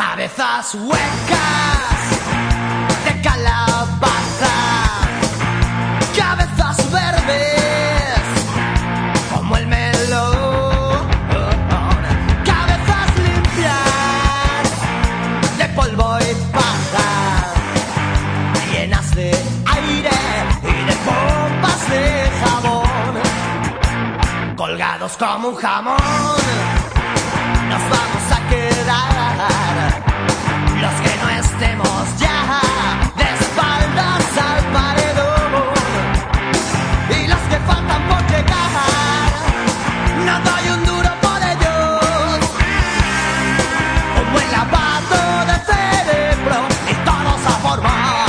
cabezas huecas de calabaza, cabezas verdes como el melón, cabezas limpias de polvo y paja, llenas de aire y de pompas de jabón, colgados como un jamón nos vamos los que no estemos ya de espaldas al paredón. Y los que faltan por llegar. No doy un duro por ellos. Un buen lavado de cerebro y todos a formar.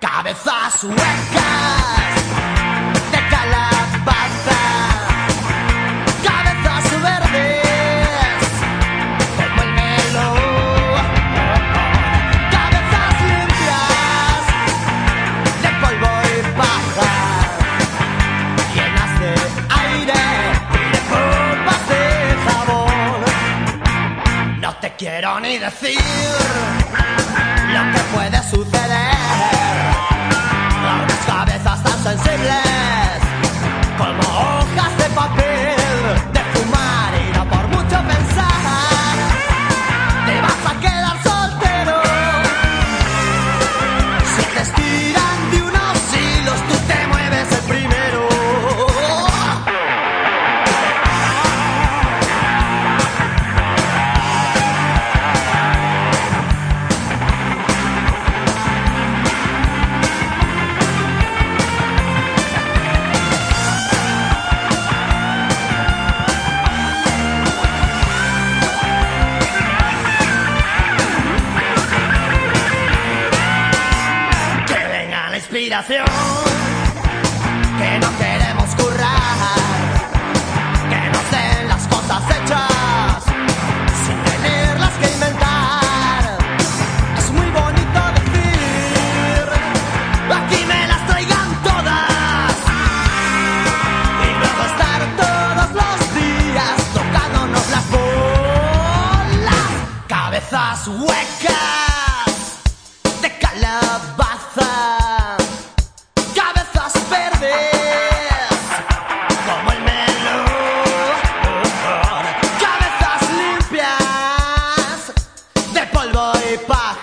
Cabezas huecas quiero ni decir lo que puede suceder. Que no queremos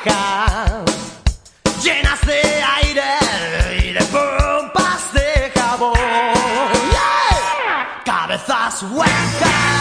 paja, llenas de aire y de pompas de jabón, cabezas huecas.